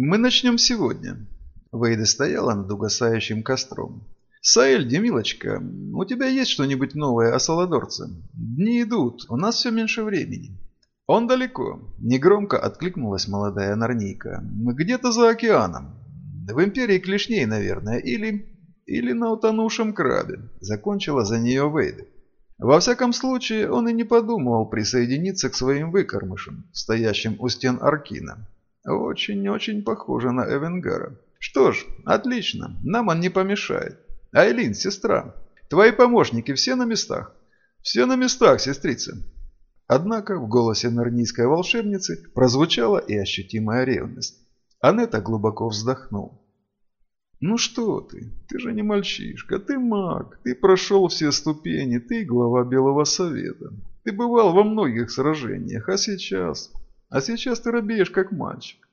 Мы начнем сегодня. Вейда стояла над угасающим костром. Саэль, Демилочка, у тебя есть что-нибудь новое о Саладорце? Дни идут, у нас все меньше времени. Он далеко. Негромко откликнулась молодая нарнийка. Где-то за океаном. В империи клешней, наверное, или... Или на утонувшем крабе. Закончила за нее Вейда. Во всяком случае, он и не подумывал присоединиться к своим выкормышам, стоящим у стен Аркина. Очень-очень похоже на Эвенгара. Что ж, отлично, нам он не помешает. Айлин, сестра, твои помощники все на местах? Все на местах, сестрица. Однако в голосе нарнийской волшебницы прозвучала и ощутимая ревность. Анетта глубоко вздохнул. «Ну что ты? Ты же не мальчишка, ты маг, ты прошел все ступени, ты глава Белого Совета. Ты бывал во многих сражениях, а сейчас... А сейчас ты робеешь как мальчик.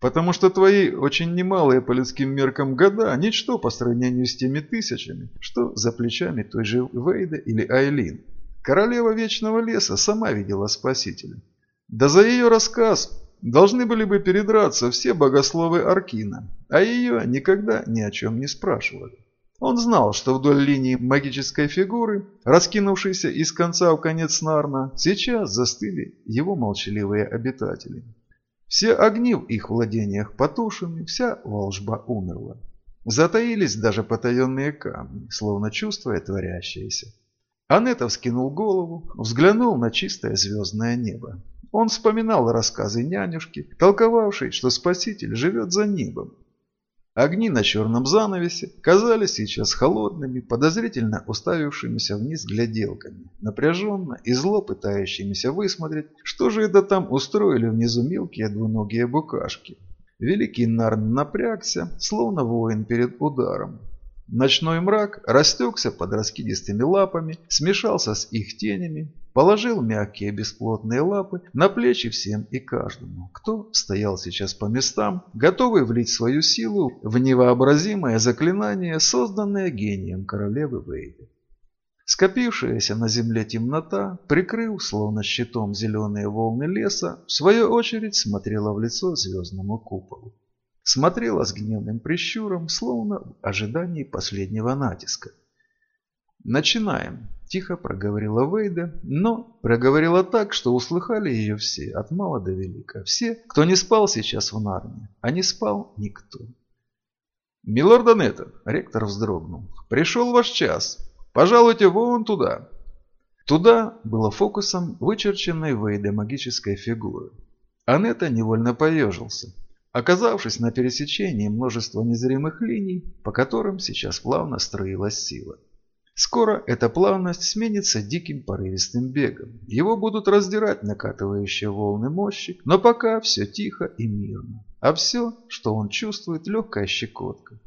Потому что твои очень немалые по людским меркам года – ничто по сравнению с теми тысячами, что за плечами той же Вейда или Айлин. Королева Вечного Леса сама видела Спасителя. Да за ее рассказ должны были бы передраться все богословы Аркина, а ее никогда ни о чем не спрашивали. Он знал, что вдоль линии магической фигуры, раскинувшейся из конца в конец Нарна, сейчас застыли его молчаливые обитатели. Все огни в их владениях потушены, вся волжба умерла. Затаились даже потаенные камни, словно чувствуя творящееся. Анетов вскинул голову, взглянул на чистое звездное небо. Он вспоминал рассказы нянюшки, толковавшей, что Спаситель живет за небом, Огни на черном занавесе казались сейчас холодными, подозрительно уставившимися вниз гляделками, напряженно и зло пытающимися высмотреть, что же это там устроили внизу мелкие двуногие букашки. Великий Нарн напрягся, словно воин перед ударом. Ночной мрак растекся под раскидистыми лапами, смешался с их тенями, Положил мягкие бесплотные лапы на плечи всем и каждому, кто стоял сейчас по местам, готовый влить свою силу в невообразимое заклинание, созданное гением королевы Вейды. Скопившаяся на земле темнота, прикрыв словно щитом зеленые волны леса, в свою очередь смотрела в лицо звездному куполу. Смотрела с гневным прищуром, словно в ожидании последнего натиска. «Начинаем», – тихо проговорила Вейда, но проговорила так, что услыхали ее все, от мала до велика. Все, кто не спал сейчас в Нарне, а не спал никто. «Милорд Анетта», – ректор вздрогнул, – «пришел ваш час. Пожалуйте вон туда». Туда было фокусом вычерченной Вейда магической фигуры. Анетта невольно поежился, оказавшись на пересечении множества незримых линий, по которым сейчас плавно строилась сила. Скоро эта плавность сменится диким порывистым бегом. Его будут раздирать накатывающие волны мощи, но пока все тихо и мирно. А все, что он чувствует, легкая щекотка.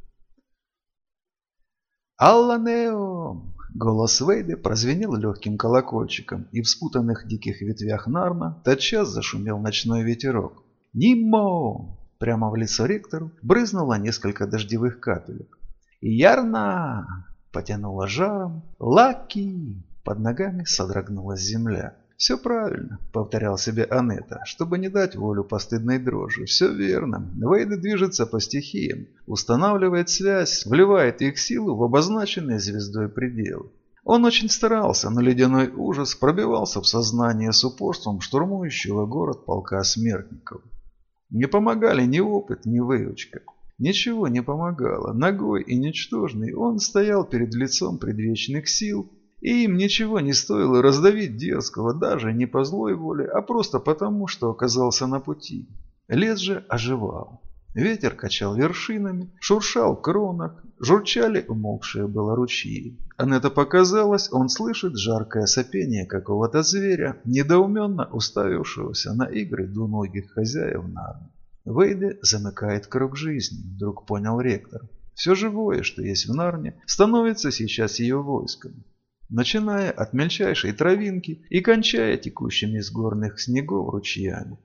«Алла Нео!» Голос Вейды прозвенел легким колокольчиком, и в спутанных диких ветвях Нарна тотчас зашумел ночной ветерок. «Нимо!» Прямо в лицо ректору брызнуло несколько дождевых капелек. «Ярна!» потянуло жаром. «Лаки!» Под ногами содрогнулась земля. «Все правильно», — повторял себе Анетта, чтобы не дать волю постыдной дрожи. «Все верно. Вейда движется по стихиям, устанавливает связь, вливает их силу в обозначенные звездой пределы. Он очень старался, но ледяной ужас пробивался в сознание с упорством штурмующего город полка смертников. Не помогали ни опыт, ни выучка. Ничего не помогало. Ногой и ничтожный он стоял перед лицом предвечных сил, и им ничего не стоило раздавить дерзкого даже не по злой воле, а просто потому, что оказался на пути. Лес же оживал. Ветер качал вершинами, шуршал в кронах, журчали умолкшие было ручьи. Анетта показалось, он слышит жаркое сопение какого-то зверя, недоуменно уставившегося на игры двуногих хозяев Нарны. Вейде замыкает круг жизни, вдруг понял ректор. Все живое, что есть в Нарне, становится сейчас ее войском. Начиная от мельчайшей травинки и кончая текущими из горных снегов ручьями.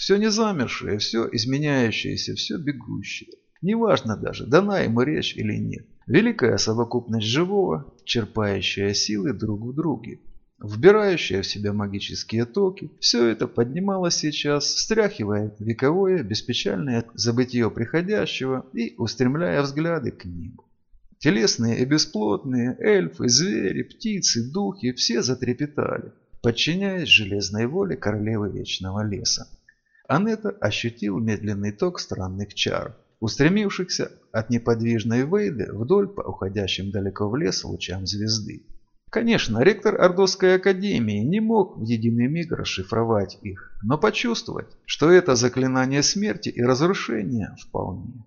Все не замершее, все изменяющееся, все бегущее. Неважно даже, дана ему речь или нет. Великая совокупность живого, черпающая силы друг в друге. вбирающая в себя магические токи, все это поднималось сейчас, встряхивая вековое, беспечальное забытие приходящего и устремляя взгляды к небу. Телесные и бесплотные, эльфы, звери, птицы, духи – все затрепетали, подчиняясь железной воле королевы Вечного Леса. Анетта ощутил медленный ток странных чар, устремившихся от неподвижной Вейды вдоль по уходящим далеко в лес лучам звезды. Конечно, ректор Ордовской академии не мог в единый миг расшифровать их, но почувствовать, что это заклинание смерти и разрушения вполне.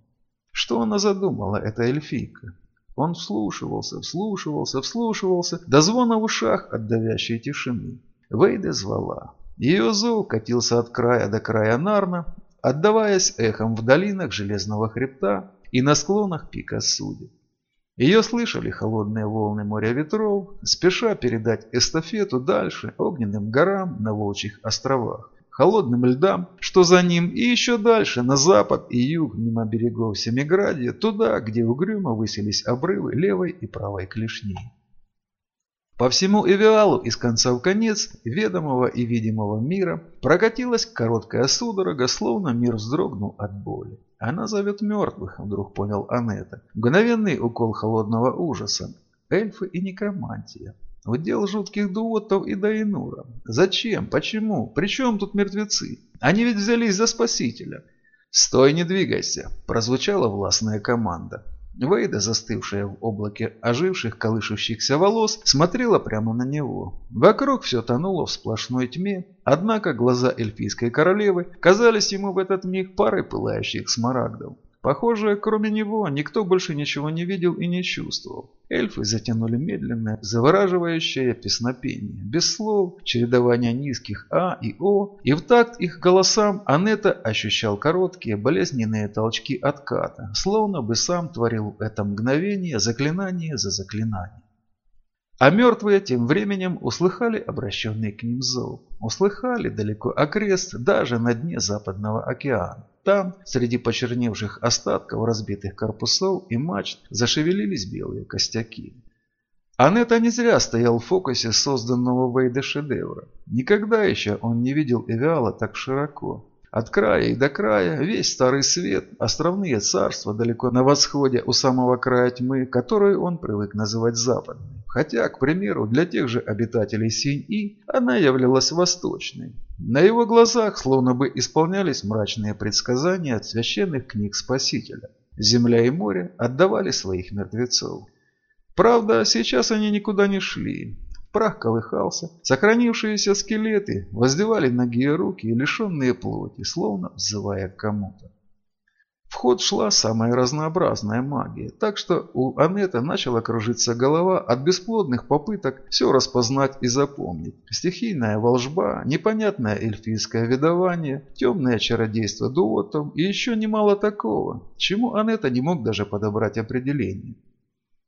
Что она задумала, эта эльфийка? Он вслушивался, вслушивался, вслушивался, до звона в ушах от давящей тишины. Вейда звала. Ее зов катился от края до края Нарна, отдаваясь эхом в долинах Железного Хребта и на склонах пика Суди. Ее слышали холодные волны моря ветров, спеша передать эстафету дальше огненным горам на Волчьих островах, холодным льдам, что за ним, и еще дальше, на запад и юг, мимо берегов Семиградия, туда, где угрюмо высились обрывы левой и правой клешней. По всему Эвиалу из конца в конец ведомого и видимого мира прокатилась короткая судорога, словно мир вздрогнул от боли. Она зовет мертвых, вдруг понял Анетта. Мгновенный укол холодного ужаса. Эльфы и некромантия. Удел жутких дуотов и Дайнура. Зачем? Почему? Причем тут мертвецы? Они ведь взялись за спасителя. «Стой, не двигайся!» – прозвучала властная команда. Вейда, застывшая в облаке оживших колышущихся волос, смотрела прямо на него. Вокруг все тонуло в сплошной тьме, однако глаза эльфийской королевы казались ему в этот миг парой пылающих смарагдов. Похоже, кроме него, никто больше ничего не видел и не чувствовал. Эльфы затянули медленное, завораживающее песнопение, без слов, чередование низких «а» и «о», и в такт их голосам Анетта ощущал короткие болезненные толчки отката, словно бы сам творил это мгновение заклинание за заклинанием. А мертвые тем временем услыхали обращенный к ним зов. Услыхали далеко окрест, даже на дне Западного океана. Там, среди почерневших остатков разбитых корпусов и мачт, зашевелились белые костяки. Анетта не зря стоял в фокусе созданного Вейда шедевра. Никогда еще он не видел Эвиала так широко. От края и до края весь старый свет, островные царства далеко на восходе у самого края тьмы, которую он привык называть западной. Хотя, к примеру, для тех же обитателей Синь-И она являлась восточной. На его глазах словно бы исполнялись мрачные предсказания от священных книг Спасителя. Земля и море отдавали своих мертвецов. Правда, сейчас они никуда не шли. Прах колыхался, сохранившиеся скелеты воздевали ноги и руки, лишенные плоти, словно взывая к кому-то. В ход шла самая разнообразная магия, так что у Анетта начала кружиться голова от бесплодных попыток все распознать и запомнить. Стихийная волжба, непонятное эльфийское ведование, темное чародейство дуотом и еще немало такого, чему Анетта не мог даже подобрать определение.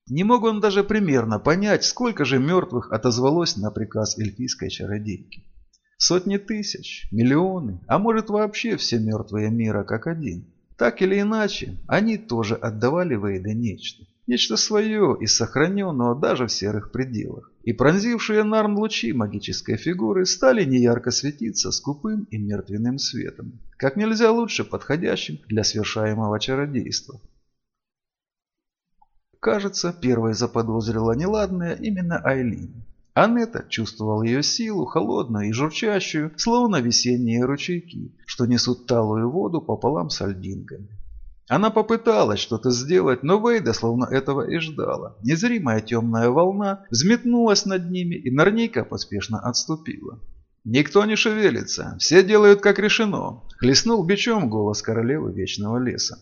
Не мог он даже примерно понять, сколько же мертвых отозвалось на приказ эльфийской чародейки. Сотни тысяч, миллионы, а может вообще все мертвые мира как один. Так или иначе, они тоже отдавали Вейда нечто. Нечто свое и сохраненного даже в серых пределах. И пронзившие Нарн лучи магической фигуры стали неярко светиться скупым и мертвенным светом, как нельзя лучше подходящим для совершаемого чародейства. Кажется, первой заподозрила неладное именно Айлин. Анетта чувствовал ее силу, холодную и журчащую, словно весенние ручейки, что несут талую воду пополам с альдингами. Она попыталась что-то сделать, но Вейда словно этого и ждала. Незримая темная волна взметнулась над ними, и Нарнейка поспешно отступила. «Никто не шевелится, все делают как решено», – хлестнул бичом голос королевы Вечного Леса.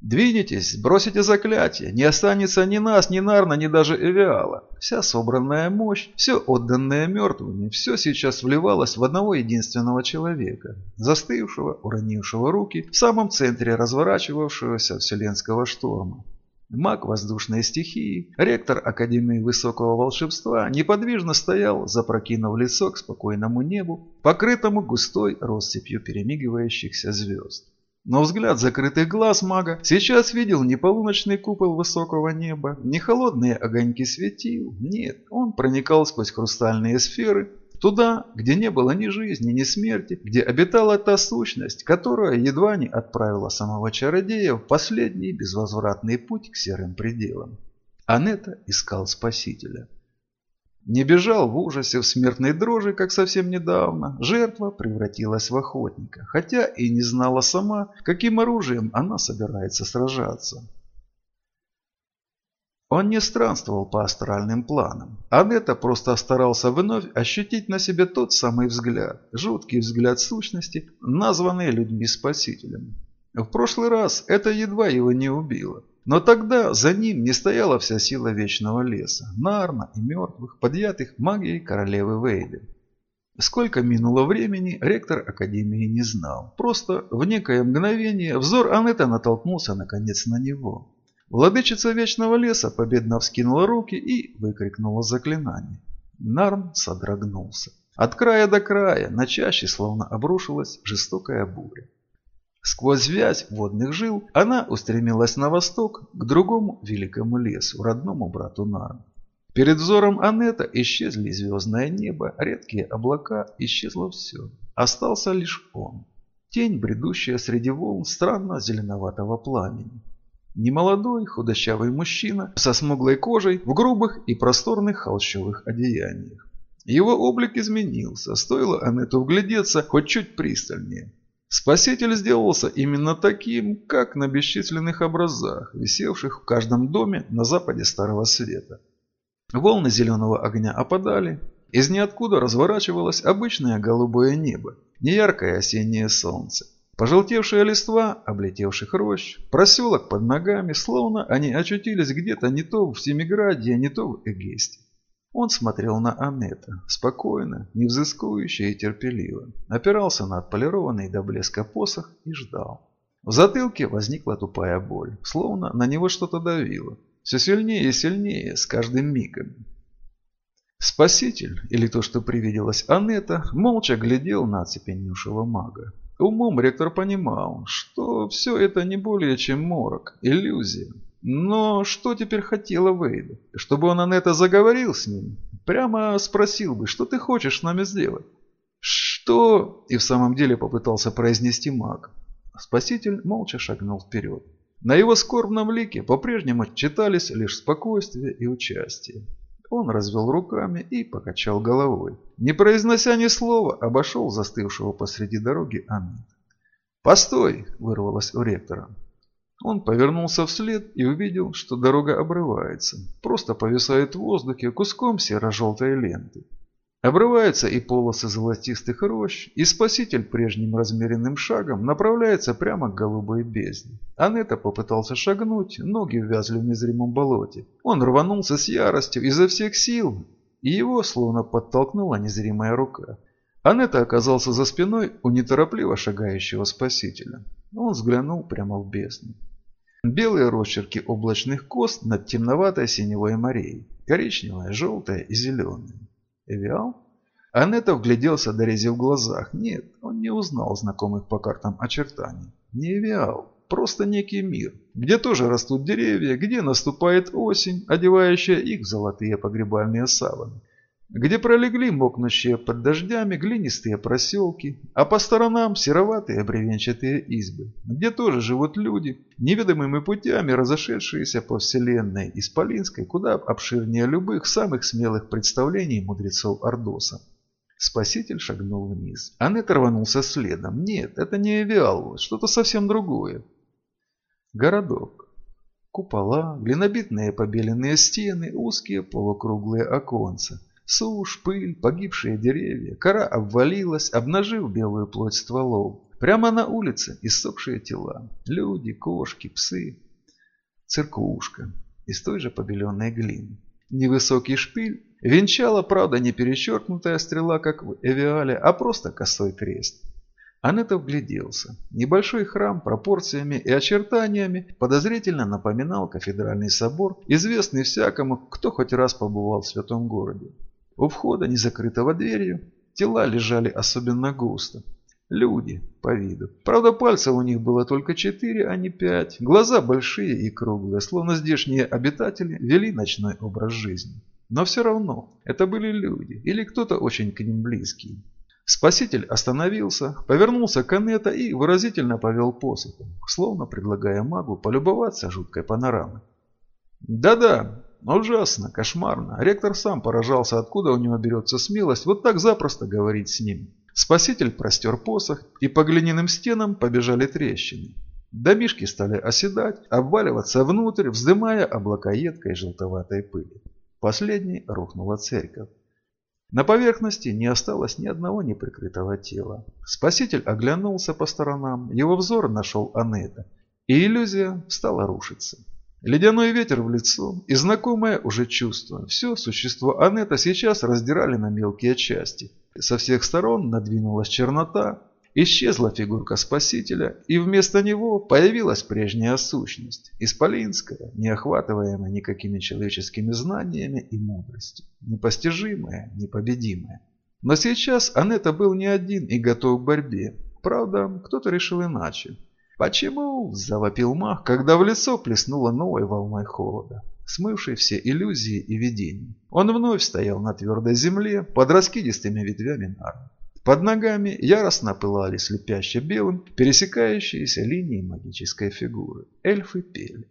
Двинетесь, бросите заклятие, не останется ни нас, ни Нарна, ни даже Эвиала. Вся собранная мощь, все отданное мертвыми, все сейчас вливалось в одного единственного человека, застывшего, уронившего руки в самом центре разворачивавшегося вселенского шторма. Маг воздушной стихии, ректор Академии Высокого Волшебства, неподвижно стоял, запрокинув лицо к спокойному небу, покрытому густой россыпью перемигивающихся звезд. Но взгляд закрытых глаз мага сейчас видел не полуночный купол высокого неба, не холодные огоньки светил. Нет, он проникал сквозь хрустальные сферы, туда, где не было ни жизни, ни смерти, где обитала та сущность, которая едва не отправила самого чародея в последний безвозвратный путь к серым пределам. Анетта искал спасителя. Не бежал в ужасе в смертной дрожи, как совсем недавно. Жертва превратилась в охотника, хотя и не знала сама, каким оружием она собирается сражаться. Он не странствовал по астральным планам. Анетта просто старался вновь ощутить на себе тот самый взгляд, жуткий взгляд сущности, названный людьми спасителем. В прошлый раз это едва его не убило. Но тогда за ним не стояла вся сила Вечного Леса, Нарна и мертвых, подъятых магией королевы Вейды. Сколько минуло времени, ректор Академии не знал. Просто в некое мгновение взор Анетта натолкнулся наконец на него. Владычица Вечного Леса победно вскинула руки и выкрикнула заклинание. Нарн содрогнулся. От края до края на чаще словно обрушилась жестокая буря. Сквозь вязь водных жил она устремилась на восток, к другому великому лесу, родному брату Нарну. Перед взором Анетта исчезли звездное небо, редкие облака, исчезло все. Остался лишь он. Тень, бредущая среди волн странно зеленоватого пламени. Немолодой, худощавый мужчина со смуглой кожей в грубых и просторных холщовых одеяниях. Его облик изменился, стоило Анетту вглядеться хоть чуть пристальнее. Спаситель сделался именно таким, как на бесчисленных образах, висевших в каждом доме на западе Старого Света. Волны зеленого огня опадали, из ниоткуда разворачивалось обычное голубое небо, неяркое осеннее солнце. Пожелтевшая листва, облетевших рощ, проселок под ногами, словно они очутились где-то не то в Семиграде, не то в Эгесте. Он смотрел на Аннета, спокойно, невзыскующе и терпеливо, опирался на отполированный до блеска посох и ждал. В затылке возникла тупая боль, словно на него что-то давило. Все сильнее и сильнее с каждым мигом. Спаситель, или то, что привиделось Анетта, молча глядел на оцепеневшего мага. Умом ректор понимал, что все это не более чем морок, иллюзия, но что теперь хотела Вейда? Чтобы он Анетта заговорил с ним? Прямо спросил бы, что ты хочешь с нами сделать? Что? И в самом деле попытался произнести маг. Спаситель молча шагнул вперед. На его скорбном лике по-прежнему читались лишь спокойствие и участие. Он развел руками и покачал головой. Не произнося ни слова, обошел застывшего посреди дороги Аннет. «Постой!» – вырвалось у ректора. Он повернулся вслед и увидел, что дорога обрывается, просто повисает в воздухе куском серо-желтой ленты. Обрываются и полосы золотистых рощ, и спаситель прежним размеренным шагом направляется прямо к голубой бездне. Анетта попытался шагнуть, ноги ввязли в незримом болоте. Он рванулся с яростью изо всех сил, и его словно подтолкнула незримая рука. Анетта оказался за спиной у неторопливо шагающего спасителя. Он взглянул прямо в бездну. Белые росчерки облачных кост над темноватой синевой морей. Коричневая, желтая и зеленая. Эвиал? Анетта вгляделся до рези в глазах. Нет, он не узнал знакомых по картам очертаний. Не Эвиал, просто некий мир, где тоже растут деревья, где наступает осень, одевающая их в золотые погребальные саваны где пролегли мокнущие под дождями глинистые проселки, а по сторонам сероватые бревенчатые избы, где тоже живут люди, неведомыми путями разошедшиеся по вселенной Исполинской, куда обширнее любых самых смелых представлений мудрецов Ордоса. Спаситель шагнул вниз. Аннет рванулся следом. Нет, это не Эвиал, что-то совсем другое. Городок. Купола, глинобитные побеленные стены, узкие полукруглые оконца. Сушь, пыль, погибшие деревья, кора обвалилась, обнажив белую плоть стволов. Прямо на улице иссохшие тела. Люди, кошки, псы. Церквушка из той же побеленной глины. Невысокий шпиль венчала, правда, не перечеркнутая стрела, как в Эвиале, а просто косой крест. Анетта вгляделся. Небольшой храм пропорциями и очертаниями подозрительно напоминал кафедральный собор, известный всякому, кто хоть раз побывал в святом городе. У входа, не закрытого дверью, тела лежали особенно густо. Люди по виду. Правда, пальцев у них было только четыре, а не пять. Глаза большие и круглые, словно здешние обитатели вели ночной образ жизни. Но все равно, это были люди или кто-то очень к ним близкий. Спаситель остановился, повернулся к Анетта и выразительно повел посохом, словно предлагая магу полюбоваться жуткой панорамой. «Да-да, ужасно, кошмарно. Ректор сам поражался, откуда у него берется смелость вот так запросто говорить с ним. Спаситель простер посох, и по глиняным стенам побежали трещины. Домишки стали оседать, обваливаться внутрь, вздымая облака едкой желтоватой пыли. Последней рухнула церковь. На поверхности не осталось ни одного неприкрытого тела. Спаситель оглянулся по сторонам, его взор нашел Анетта, и иллюзия стала рушиться. Ледяной ветер в лицо и знакомое уже чувство. Все существо Анетта сейчас раздирали на мелкие части. Со всех сторон надвинулась чернота, исчезла фигурка спасителя, и вместо него появилась прежняя сущность, исполинская, не охватываемая никакими человеческими знаниями и мудростью, непостижимая, непобедимая. Но сейчас Анетта был не один и готов к борьбе. Правда, кто-то решил иначе. «Почему?» – завопил мах, когда в лицо плеснуло новой волной холода, смывшей все иллюзии и видения. Он вновь стоял на твердой земле под раскидистыми ветвями нар. Под ногами яростно пылали слепяще белым пересекающиеся линии магической фигуры. Эльфы пели.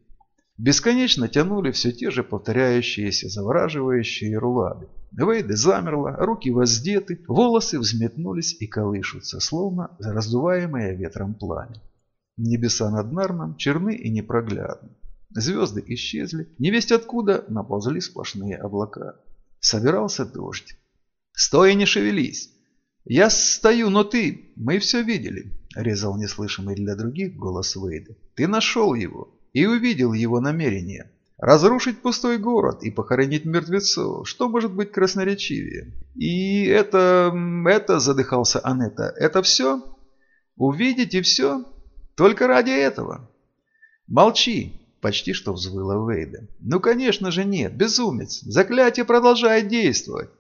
Бесконечно тянули все те же повторяющиеся завораживающие рулады. Вейда замерла, руки воздеты, волосы взметнулись и колышутся, словно раздуваемое ветром пламя. Небеса над Нарном черны и непроглядны. Звезды исчезли, невесть откуда наползли сплошные облака. Собирался дождь. «Стой и не шевелись!» «Я стою, но ты...» «Мы все видели», — резал неслышимый для других голос Вейда. «Ты нашел его и увидел его намерение. Разрушить пустой город и похоронить мертвецов. Что может быть красноречивее?» «И это... это...» — задыхался Анетта. «Это все? Увидеть и все?» Только ради этого. Молчи, почти что взвыла Вейда. Ну, конечно же нет, безумец. Заклятие продолжает действовать.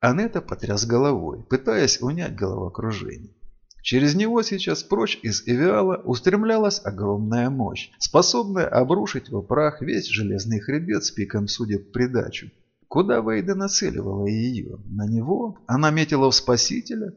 Анетта потряс головой, пытаясь унять головокружение. Через него сейчас прочь из Эвиала устремлялась огромная мощь, способная обрушить в прах весь железный хребет с пиком судеб придачу. Куда Вейда нацеливала ее? На него? Она метила в Спасителя?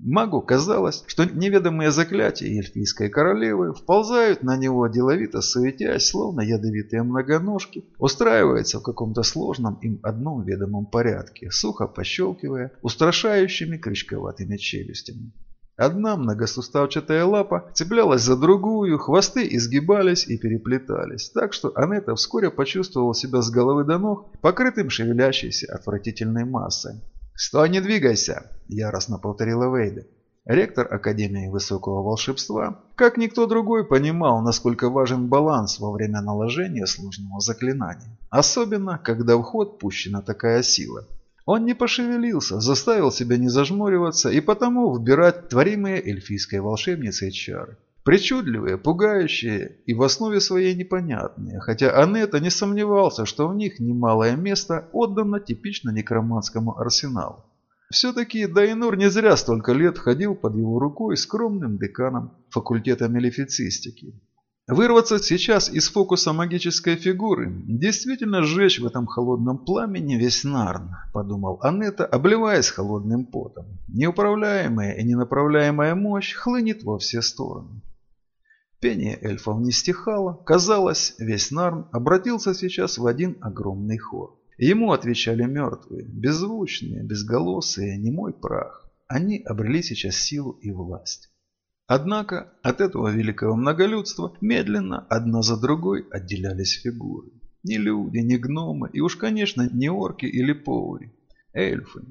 Магу казалось, что неведомые заклятия эльфийской королевы вползают на него деловито суетясь, словно ядовитые многоножки, устраиваются в каком-то сложном им одном ведомом порядке, сухо пощелкивая устрашающими крючковатыми челюстями. Одна многосуставчатая лапа цеплялась за другую, хвосты изгибались и переплетались, так что Анетта вскоре почувствовала себя с головы до ног покрытым шевелящейся отвратительной массой. «Стой, не двигайся!» – яростно повторила Вейда. Ректор Академии Высокого Волшебства, как никто другой, понимал, насколько важен баланс во время наложения сложного заклинания. Особенно, когда в ход пущена такая сила. Он не пошевелился, заставил себя не зажмуриваться и потому вбирать творимые эльфийской волшебницей чары. Причудливые, пугающие и в основе своей непонятные, хотя Анетта не сомневался, что в них немалое место отдано типично некроманскому арсеналу. Все-таки Дайнур не зря столько лет ходил под его рукой скромным деканом факультета мелифицистики. Вырваться сейчас из фокуса магической фигуры, действительно сжечь в этом холодном пламени весь Нарн, подумал Анетта, обливаясь холодным потом. Неуправляемая и ненаправляемая мощь хлынет во все стороны. Пение эльфов не стихало. Казалось, весь Нарн обратился сейчас в один огромный хор. Ему отвечали мертвые, беззвучные, безголосые, немой прах. Они обрели сейчас силу и власть. Однако от этого великого многолюдства медленно одна за другой отделялись фигуры. Ни люди, ни гномы, и уж, конечно, не орки или поури. Эльфы,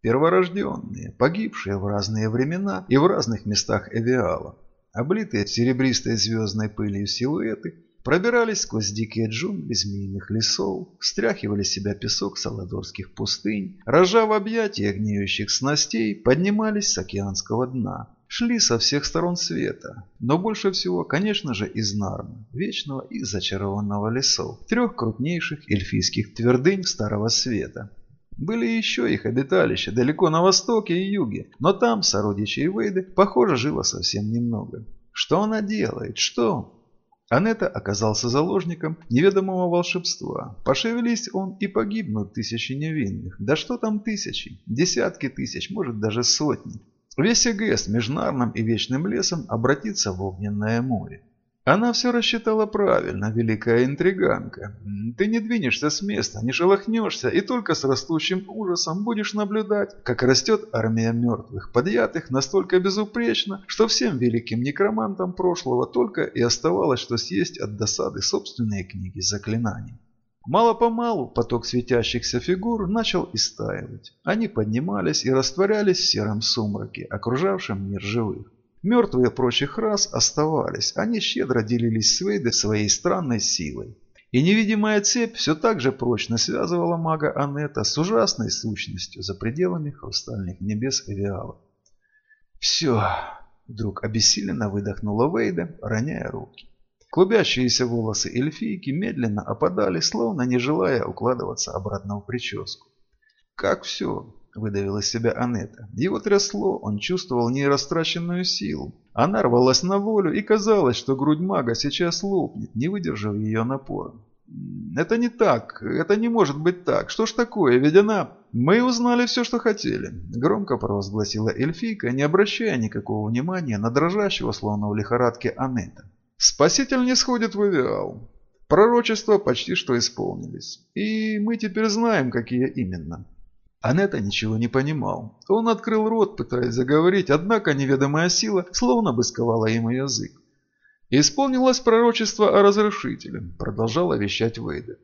перворожденные, погибшие в разные времена и в разных местах Эвиала. Облитые серебристой звездной пылью силуэты пробирались сквозь дикие джунгли змеиных лесов, стряхивали с себя песок саладорских пустынь, рожа в объятия гниющих снастей, поднимались с океанского дна, шли со всех сторон света, но больше всего, конечно же, из Нарна, вечного и зачарованного лесов, трех крупнейших эльфийских твердынь Старого Света. Были еще их обиталища далеко на востоке и юге, но там сородичей Вейды, похоже, жило совсем немного. Что она делает? Что? Анетта оказался заложником неведомого волшебства. Пошевелись он и погибнут тысячи невинных. Да что там тысячи? Десятки тысяч, может даже сотни. Весь Эгест между Нарном и Вечным лесом обратится в огненное море. Она все рассчитала правильно, великая интриганка. Ты не двинешься с места, не шелохнешься и только с растущим ужасом будешь наблюдать, как растет армия мертвых, подъятых настолько безупречно, что всем великим некромантам прошлого только и оставалось, что съесть от досады собственные книги заклинаний. Мало-помалу поток светящихся фигур начал истаивать. Они поднимались и растворялись в сером сумраке, окружавшем мир живых. Мертвые прочих рас оставались, они щедро делились с Вейдой своей странной силой. И невидимая цепь все так же прочно связывала мага Анетта с ужасной сущностью за пределами хрустальных небес Эвиала. «Все!» – вдруг обессиленно выдохнула Вейда, роняя руки. Клубящиеся волосы эльфийки медленно опадали, словно не желая укладываться обратно в прическу. «Как все?» – выдавила себя Анетта. Его трясло, он чувствовал нерастраченную силу. Она рвалась на волю, и казалось, что грудь мага сейчас лопнет, не выдержав ее напора. «Это не так, это не может быть так. Что ж такое, ведь она...» «Мы узнали все, что хотели», – громко провозгласила эльфийка, не обращая никакого внимания на дрожащего, словно в лихорадке, Анетта. «Спаситель не сходит в Эвиал. Пророчества почти что исполнились. И мы теперь знаем, какие именно. Анетта ничего не понимал. Он открыл рот, пытаясь заговорить, однако неведомая сила словно бы сковала ему язык. «Исполнилось пророчество о разрушителе», – продолжала вещать Вейда.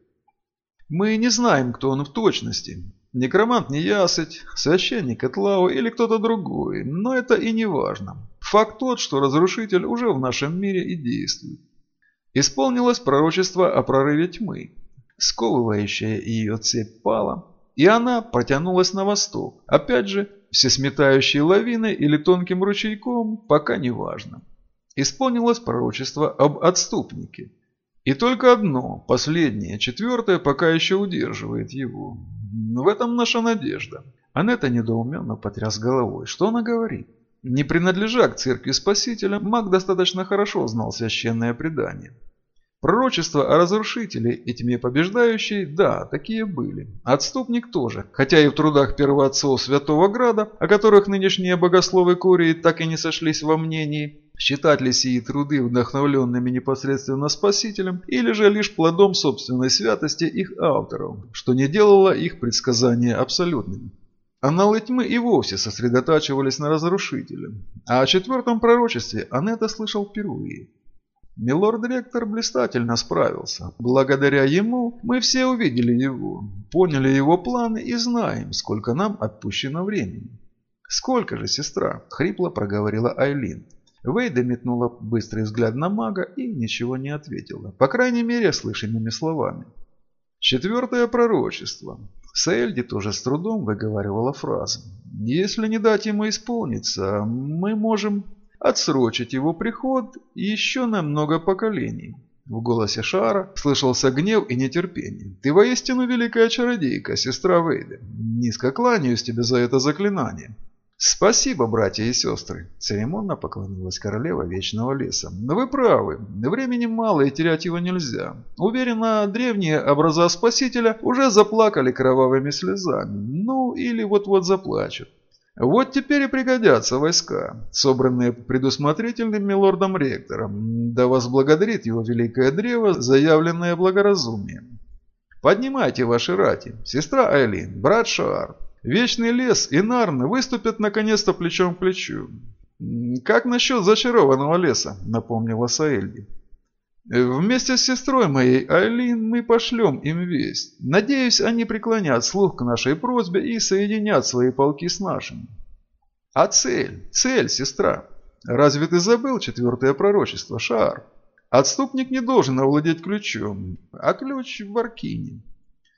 «Мы не знаем, кто он в точности. Некромант Неясыть, священник Этлау или кто-то другой, но это и не важно. Факт тот, что разрушитель уже в нашем мире и действует. Исполнилось пророчество о прорыве тьмы. Сковывающая ее цепь пала, и она протянулась на восток. Опять же, всесметающей лавиной или тонким ручейком, пока не важно. Исполнилось пророчество об отступнике. И только одно, последнее, четвертое, пока еще удерживает его. В этом наша надежда. Анетта недоуменно потряс головой. Что она говорит? Не принадлежа к церкви Спасителя, маг достаточно хорошо знал священное предание. Пророчества о разрушителе и тьме побеждающей, да, такие были. Отступник тоже, хотя и в трудах первоотцов Святого Града, о которых нынешние богословы Курии так и не сошлись во мнении, считать ли сии труды вдохновленными непосредственно Спасителем или же лишь плодом собственной святости их авторов, что не делало их предсказания абсолютными. Аналы тьмы и вовсе сосредотачивались на разрушителе, а о четвертом пророчестве Анетта слышал впервые. Милорд-ректор блистательно справился. Благодаря ему мы все увидели его, поняли его планы и знаем, сколько нам отпущено времени. «Сколько же, сестра?» – хрипло проговорила Айлин. Вейда метнула быстрый взгляд на мага и ничего не ответила, по крайней мере, слышанными словами. Четвертое пророчество. Саэльди тоже с трудом выговаривала фразы. «Если не дать ему исполниться, мы можем отсрочить его приход еще на много поколений. В голосе Шара слышался гнев и нетерпение. «Ты воистину великая чародейка, сестра Вейда. Низко кланяюсь тебе за это заклинание». «Спасибо, братья и сестры!» – церемонно поклонилась королева Вечного Леса. «Но вы правы, времени мало и терять его нельзя. Уверена, древние образа Спасителя уже заплакали кровавыми слезами. Ну, или вот-вот заплачут. Вот теперь и пригодятся войска, собранные предусмотрительным милордом-ректором, да возблагодарит его великое древо, заявленное благоразумием. Поднимайте ваши рати, сестра Айлин, брат Шаар. Вечный лес и Нарны выступят наконец-то плечом к плечу. «Как насчет зачарованного леса?» – напомнила Саэльди. Вместе с сестрой моей Айлин мы пошлем им весть. Надеюсь, они преклонят слух к нашей просьбе и соединят свои полки с нашими. А цель? Цель, сестра. Разве ты забыл четвертое пророчество, Шар? Отступник не должен овладеть ключом, а ключ в Аркине.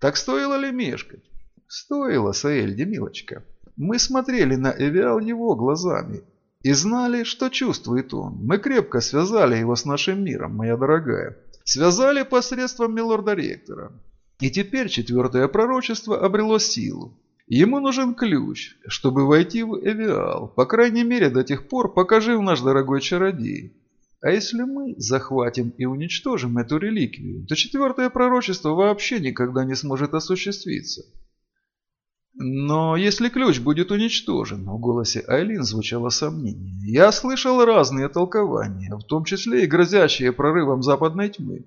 Так стоило ли мешкать? Стоило, Саэльди, милочка. Мы смотрели на Эвиал его глазами и знали, что чувствует он. Мы крепко связали его с нашим миром, моя дорогая. Связали посредством милорда-ректора. И теперь четвертое пророчество обрело силу. Ему нужен ключ, чтобы войти в Эвиал, по крайней мере до тех пор, пока жив наш дорогой чародей. А если мы захватим и уничтожим эту реликвию, то четвертое пророчество вообще никогда не сможет осуществиться. Но если ключ будет уничтожен, в голосе Айлин звучало сомнение. Я слышал разные толкования, в том числе и грозящие прорывом западной тьмы.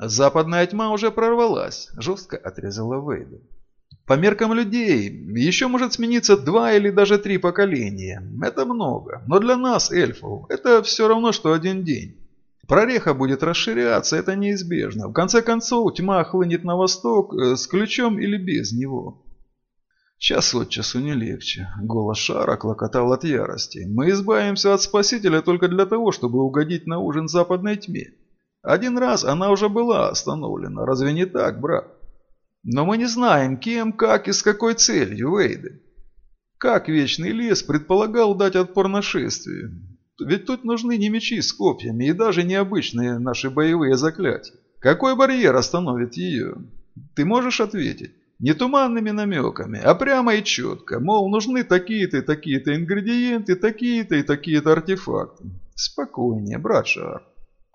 Западная тьма уже прорвалась, жестко отрезала Вейда. По меркам людей еще может смениться два или даже три поколения. Это много, но для нас, эльфов, это все равно, что один день. Прореха будет расширяться, это неизбежно. В конце концов, тьма хлынет на восток э, с ключом или без него. Час от часу не легче. Голос Шара клокотал от ярости. Мы избавимся от Спасителя только для того, чтобы угодить на ужин западной тьме. Один раз она уже была остановлена. Разве не так, брат? Но мы не знаем, кем, как и с какой целью, Вейды. Как Вечный Лес предполагал дать отпор нашествию? Ведь тут нужны не мечи с копьями и даже необычные наши боевые заклятия. Какой барьер остановит ее? Ты можешь ответить? Не туманными намеками, а прямо и четко, мол, нужны такие-то и такие-то ингредиенты, такие-то и такие-то артефакты. Спокойнее, брат Шар.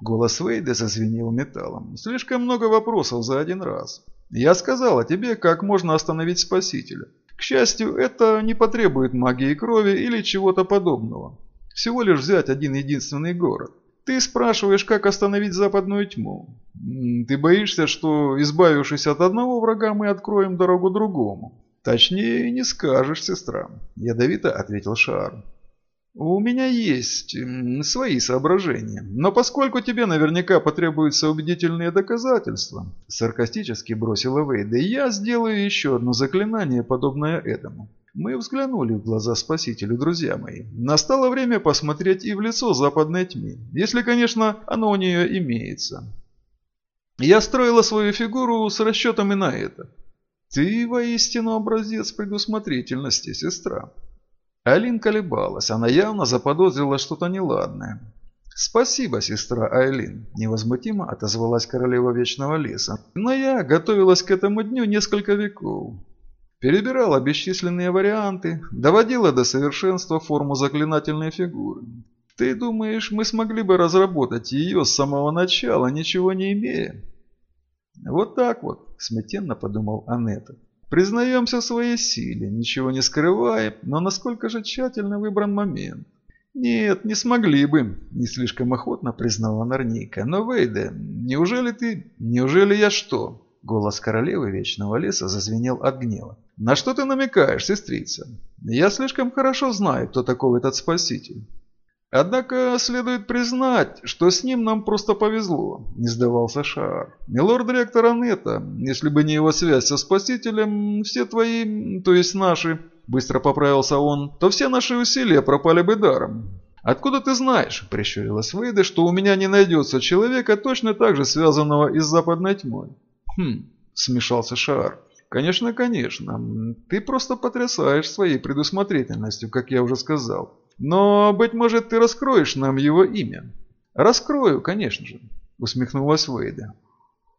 Голос Вейда зазвенел металлом. Слишком много вопросов за один раз. Я сказала тебе, как можно остановить Спасителя. К счастью, это не потребует магии крови или чего-то подобного. Всего лишь взять один единственный город. Ты спрашиваешь, как остановить западную тьму. Ты боишься, что, избавившись от одного врага, мы откроем дорогу другому. Точнее, не скажешь, сестра. Ядовито ответил Шар. У меня есть свои соображения, но поскольку тебе наверняка потребуются убедительные доказательства, саркастически бросила Вейда, я сделаю еще одно заклинание, подобное этому. Мы взглянули в глаза Спасителю, друзья мои. Настало время посмотреть и в лицо западной тьме, если, конечно, оно у нее имеется. Я строила свою фигуру с расчетом и на это. Ты воистину образец предусмотрительности, сестра. Айлин колебалась, она явно заподозрила что-то неладное. «Спасибо, сестра Айлин», – невозмутимо отозвалась королева Вечного Леса. «Но я готовилась к этому дню несколько веков. Перебирала бесчисленные варианты, доводила до совершенства форму заклинательной фигуры. Ты думаешь, мы смогли бы разработать ее с самого начала, ничего не имея? Вот так вот, смятенно подумал Анетта. Признаемся в своей силе, ничего не скрываем, но насколько же тщательно выбран момент. «Нет, не смогли бы», – не слишком охотно признала Нарника. «Но, Вейде, неужели ты... Неужели я что?» Голос королевы Вечного Леса зазвенел от гнева. «На что ты намекаешь, сестрица? Я слишком хорошо знаю, кто такой этот спаситель. Однако следует признать, что с ним нам просто повезло, не сдавался Шаар. Милорд-ректор Анетта, если бы не его связь со Спасителем, все твои, то есть наши, быстро поправился он, то все наши усилия пропали бы даром. «Откуда ты знаешь?» – прищурилась Вейда, «что у меня не найдется человека, точно так же связанного и с западной тьмой». «Хм», – смешался Шаар. «Конечно, конечно. Ты просто потрясаешь своей предусмотрительностью, как я уже сказал. Но, быть может, ты раскроешь нам его имя?» «Раскрою, конечно же», – усмехнулась Вейда.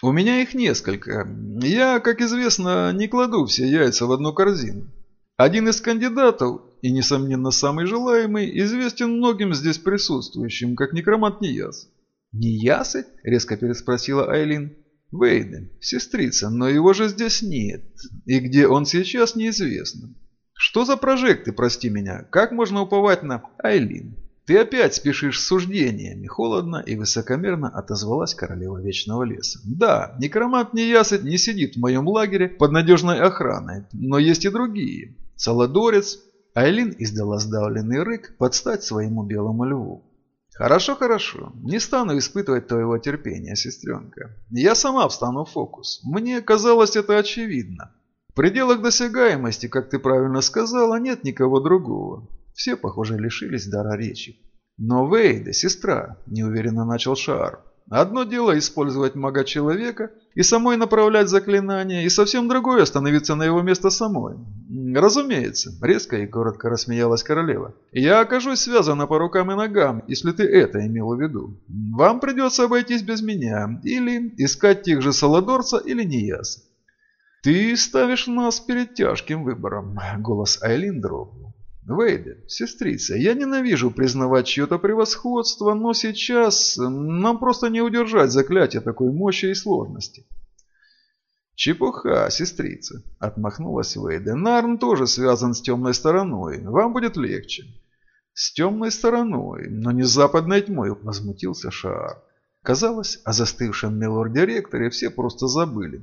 «У меня их несколько. Я, как известно, не кладу все яйца в одну корзину. Один из кандидатов, и, несомненно, самый желаемый, известен многим здесь присутствующим, как некромант Нияс». «Ниясы?» – резко переспросила Айлин. Вейден, сестрица, но его же здесь нет. И где он сейчас, неизвестно. Что за прожекты, прости меня? Как можно уповать на Айлин? Ты опять спешишь с суждениями. Холодно и высокомерно отозвалась королева Вечного Леса. Да, некромант Неясыть не сидит в моем лагере под надежной охраной, но есть и другие. Саладорец. Айлин издала сдавленный рык под стать своему белому льву. «Хорошо, хорошо. Не стану испытывать твоего терпения, сестренка. Я сама встану в фокус. Мне казалось это очевидно. В пределах досягаемости, как ты правильно сказала, нет никого другого. Все, похоже, лишились дара речи. Но Вейда, сестра, неуверенно начал Шар. Одно дело использовать мага-человека и самой направлять заклинания, и совсем другое становиться на его место самой. Разумеется, резко и коротко рассмеялась королева. Я окажусь связана по рукам и ногам, если ты это имел в виду. Вам придется обойтись без меня, или искать тех же Саладорца или Нияса. «Ты ставишь нас перед тяжким выбором», — голос Айлин дрогнул. «Вейде, сестрица, я ненавижу признавать чье-то превосходство, но сейчас нам просто не удержать заклятие такой мощи и сложности». «Чепуха, сестрица», — отмахнулась Вейде. «Нарн тоже связан с темной стороной. Вам будет легче». «С темной стороной, но не с западной тьмой», — возмутился Шаар. Казалось, о застывшем милорд-директоре все просто забыли.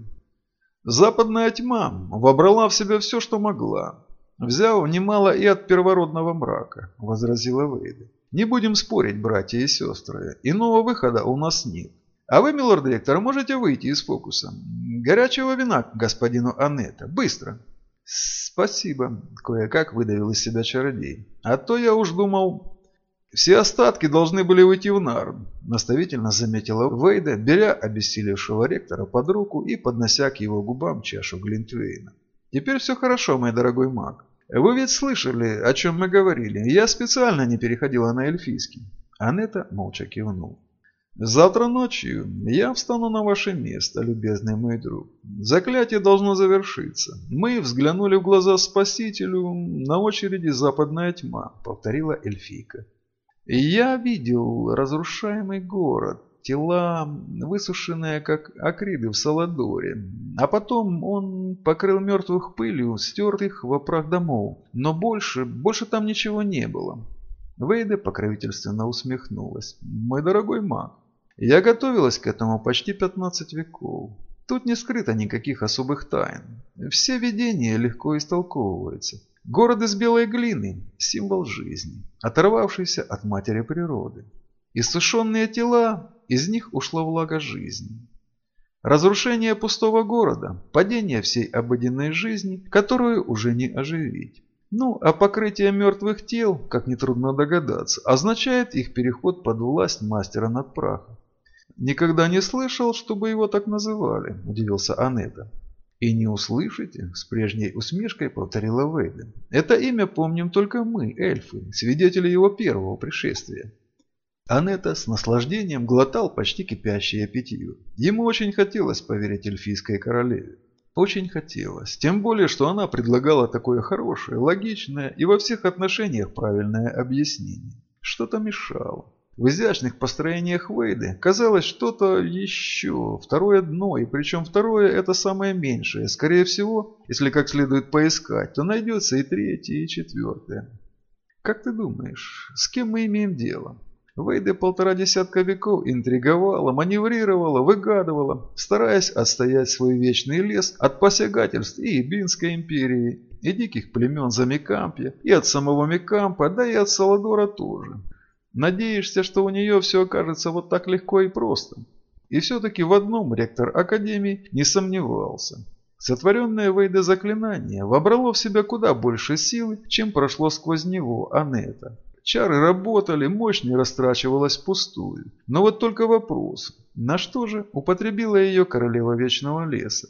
Западная тьма вобрала в себя все, что могла. Взяв немало и от первородного мрака, возразила Вейда. Не будем спорить, братья и сестры. Иного выхода у нас нет. А вы, милорд-директор, можете выйти из фокуса. Горячего вина господину Анетта. Быстро. Спасибо, кое-как выдавил из себя чародей. А то я уж думал... Все остатки должны были уйти в Нарн, наставительно заметила Вейда, беря обессилевшего ректора под руку и поднося к его губам чашу Глинтвейна. Теперь все хорошо, мой дорогой маг. Вы ведь слышали, о чем мы говорили. Я специально не переходила на эльфийский. Анетта молча кивнул. «Завтра ночью я встану на ваше место, любезный мой друг. Заклятие должно завершиться. Мы взглянули в глаза Спасителю, на очереди западная тьма», — повторила эльфийка. «Я видел разрушаемый город, тела, высушенные, как акриды в Саладоре. А потом он покрыл мертвых пылью, стер их во прах домов. Но больше, больше там ничего не было». Вейда покровительственно усмехнулась. «Мой дорогой маг, я готовилась к этому почти 15 веков. Тут не скрыто никаких особых тайн. Все видения легко истолковываются. Город из белой глины – символ жизни, оторвавшийся от матери природы. Иссушенные тела – из них ушла влага жизни. Разрушение пустого города – падение всей обыденной жизни, которую уже не оживить. Ну, а покрытие мертвых тел, как нетрудно догадаться, означает их переход под власть мастера над прахом. «Никогда не слышал, чтобы его так называли», – удивился Анетта. «И не услышите?» – с прежней усмешкой повторила Вейда. «Это имя помним только мы, эльфы, свидетели его первого пришествия». Анетта с наслаждением глотал почти кипящее питье. Ему очень хотелось поверить эльфийской королеве. Очень хотелось. Тем более, что она предлагала такое хорошее, логичное и во всех отношениях правильное объяснение. Что-то мешало. В изящных построениях Вейды казалось что-то еще, второе дно, и причем второе это самое меньшее. Скорее всего, если как следует поискать, то найдется и третье, и четвертое. Как ты думаешь, с кем мы имеем дело? Вейда полтора десятка веков интриговала, маневрировала, выгадывала, стараясь отстоять свой вечный лес от посягательств и Ибинской империи, и диких племен за Микампья, и от самого Микампа, да и от Саладора тоже. Надеешься, что у нее все окажется вот так легко и просто. И все-таки в одном ректор Академии не сомневался. Сотворенное Вейда заклинание вобрало в себя куда больше силы, чем прошло сквозь него Анетта. Чары работали, мощь не растрачивалась впустую. Но вот только вопрос, на что же употребила ее королева Вечного Леса?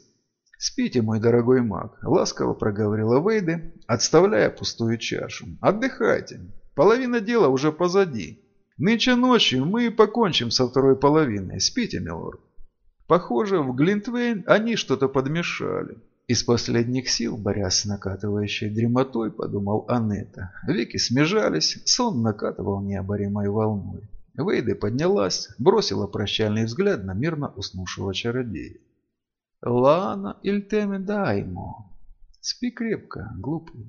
«Спите, мой дорогой маг», – ласково проговорила Вейде, отставляя пустую чашу. «Отдыхайте. Половина дела уже позади. Нынче ночью мы покончим со второй половиной. Спите, милорд. Похоже, в Глинтвейн они что-то подмешали. Из последних сил, борясь с накатывающей дремотой, подумал Анетта. Веки смежались, сон накатывал необоримой волной. Вейда поднялась, бросила прощальный взгляд на мирно уснувшего чародея. «Лана Ильтеме Даймо, спи крепко, глупый».